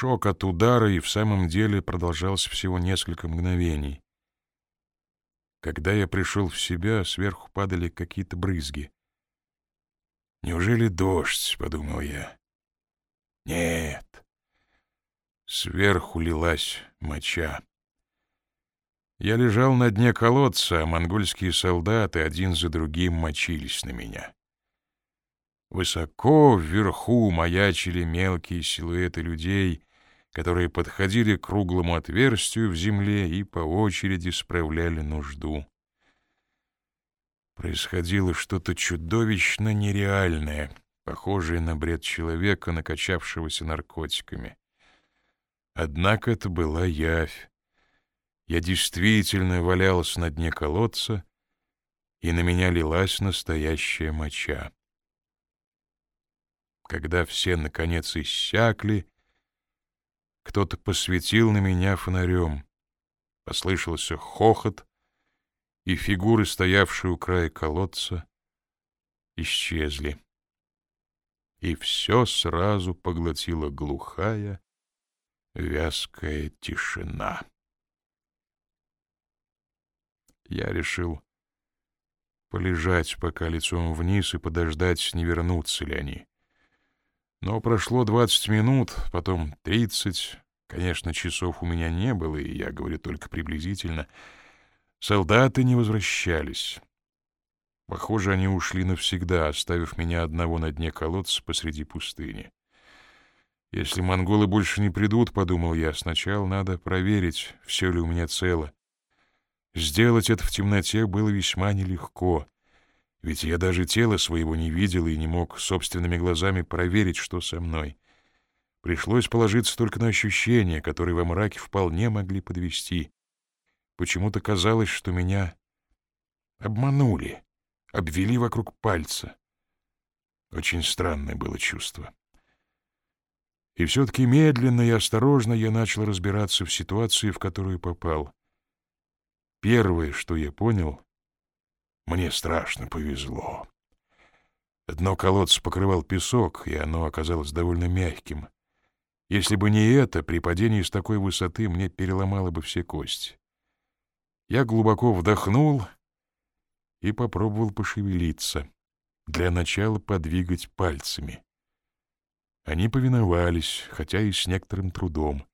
Шок от удара и в самом деле продолжался всего несколько мгновений. Когда я пришел в себя, сверху падали какие-то брызги. «Неужели дождь?» — подумал я. «Нет». Сверху лилась моча. Я лежал на дне колодца, а монгольские солдаты один за другим мочились на меня. Высоко вверху маячили мелкие силуэты людей, которые подходили к круглому отверстию в земле и по очереди справляли нужду. Происходило что-то чудовищно нереальное, похожее на бред человека, накачавшегося наркотиками. Однако это была явь. Я действительно валялся на дне колодца, и на меня лилась настоящая моча. Когда все, наконец, иссякли, кто-то посветил на меня фонарем. Послышался хохот, и фигуры, стоявшие у края колодца, исчезли. И все сразу поглотила глухая, вязкая тишина. Я решил полежать пока лицом вниз и подождать, не вернутся ли они. Но прошло двадцать минут, потом тридцать. Конечно, часов у меня не было, и я говорю только приблизительно. Солдаты не возвращались. Похоже, они ушли навсегда, оставив меня одного на дне колодца посреди пустыни. Если монголы больше не придут, — подумал я, — сначала надо проверить, все ли у меня цело. Сделать это в темноте было весьма нелегко — ведь я даже тела своего не видел и не мог собственными глазами проверить, что со мной. Пришлось положиться только на ощущения, которые во мраке вполне могли подвести. Почему-то казалось, что меня обманули, обвели вокруг пальца. Очень странное было чувство. И все-таки медленно и осторожно я начал разбираться в ситуации, в которую попал. Первое, что я понял, мне страшно повезло. Дно колодца покрывал песок, и оно оказалось довольно мягким. Если бы не это, при падении с такой высоты мне переломало бы все кости. Я глубоко вдохнул и попробовал пошевелиться, для начала подвигать пальцами. Они повиновались, хотя и с некоторым трудом.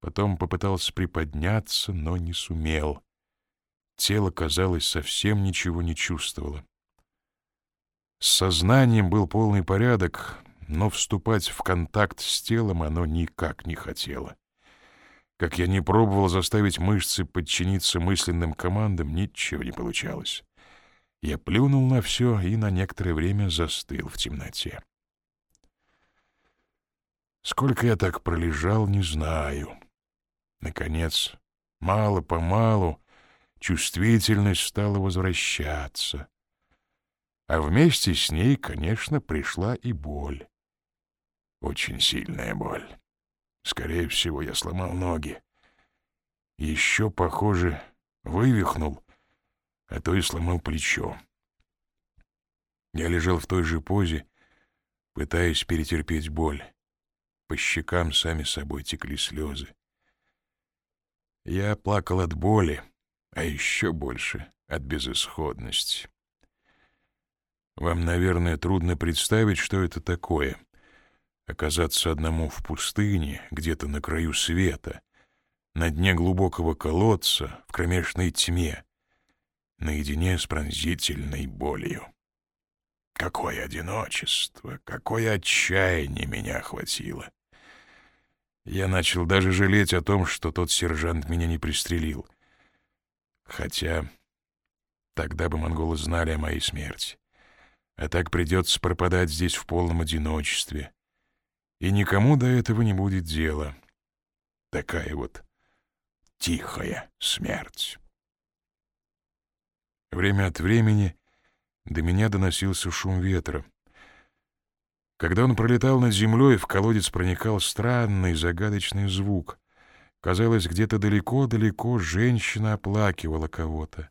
Потом попытался приподняться, но не сумел. Тело, казалось, совсем ничего не чувствовало. С сознанием был полный порядок, но вступать в контакт с телом оно никак не хотело. Как я не пробовал заставить мышцы подчиниться мысленным командам, ничего не получалось. Я плюнул на все и на некоторое время застыл в темноте. Сколько я так пролежал, не знаю. Наконец, мало-помалу, чувствительность стала возвращаться. А вместе с ней, конечно, пришла и боль. Очень сильная боль. Скорее всего, я сломал ноги. Еще, похоже, вывихнул, а то и сломал плечо. Я лежал в той же позе, пытаясь перетерпеть боль. По щекам сами собой текли слезы. Я плакал от боли, а еще больше от безысходности. Вам, наверное, трудно представить, что это такое — оказаться одному в пустыне, где-то на краю света, на дне глубокого колодца, в кромешной тьме, наедине с пронзительной болью. Какое одиночество, какое отчаяние меня охватило! Я начал даже жалеть о том, что тот сержант меня не пристрелил — Хотя тогда бы монголы знали о моей смерти. А так придется пропадать здесь в полном одиночестве. И никому до этого не будет дела. Такая вот тихая смерть. Время от времени до меня доносился шум ветра. Когда он пролетал над землей, в колодец проникал странный загадочный звук. Казалось, где-то далеко-далеко женщина оплакивала кого-то.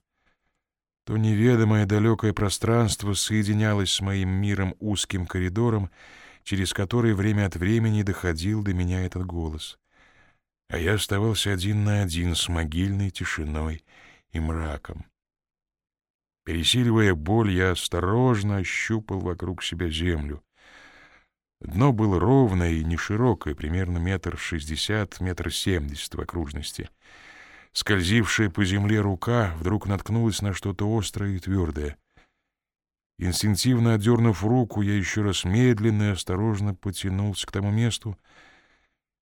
То неведомое далекое пространство соединялось с моим миром узким коридором, через который время от времени доходил до меня этот голос. А я оставался один на один с могильной тишиной и мраком. Пересиливая боль, я осторожно ощупал вокруг себя землю. Дно было ровное и не широкое, примерно метр шестьдесят, метр семьдесят в окружности. Скользившая по земле рука вдруг наткнулась на что-то острое и твердое. Инстинктивно отдернув руку, я еще раз медленно и осторожно потянулся к тому месту,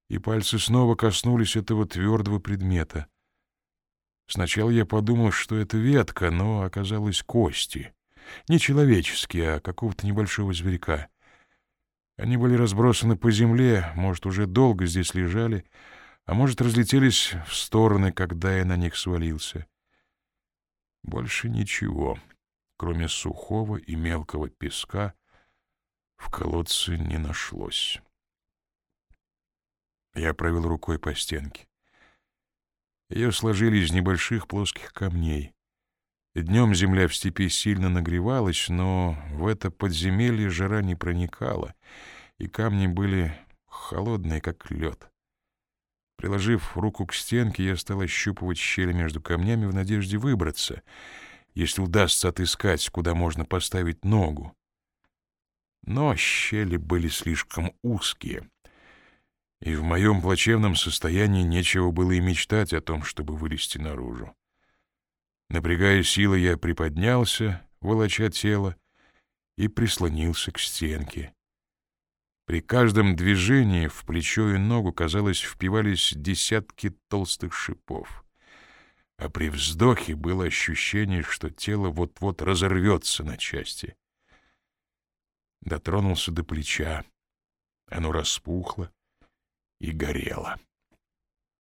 и пальцы снова коснулись этого твердого предмета. Сначала я подумал, что это ветка, но оказалось кости. Не человеческие, а какого-то небольшого зверька. Они были разбросаны по земле, может, уже долго здесь лежали, а может, разлетелись в стороны, когда я на них свалился. Больше ничего, кроме сухого и мелкого песка, в колодце не нашлось. Я провел рукой по стенке. Ее сложили из небольших плоских камней. Днем земля в степи сильно нагревалась, но в это подземелье жара не проникала, и камни были холодные, как лед. Приложив руку к стенке, я стал ощупывать щели между камнями в надежде выбраться, если удастся отыскать, куда можно поставить ногу. Но щели были слишком узкие, и в моем плачевном состоянии нечего было и мечтать о том, чтобы вылезти наружу. Напрягая силы, я приподнялся, волоча тело, и прислонился к стенке. При каждом движении в плечо и ногу, казалось, впивались десятки толстых шипов. А при вздохе было ощущение, что тело вот-вот разорвется на части. Дотронулся до плеча. Оно распухло, и горела.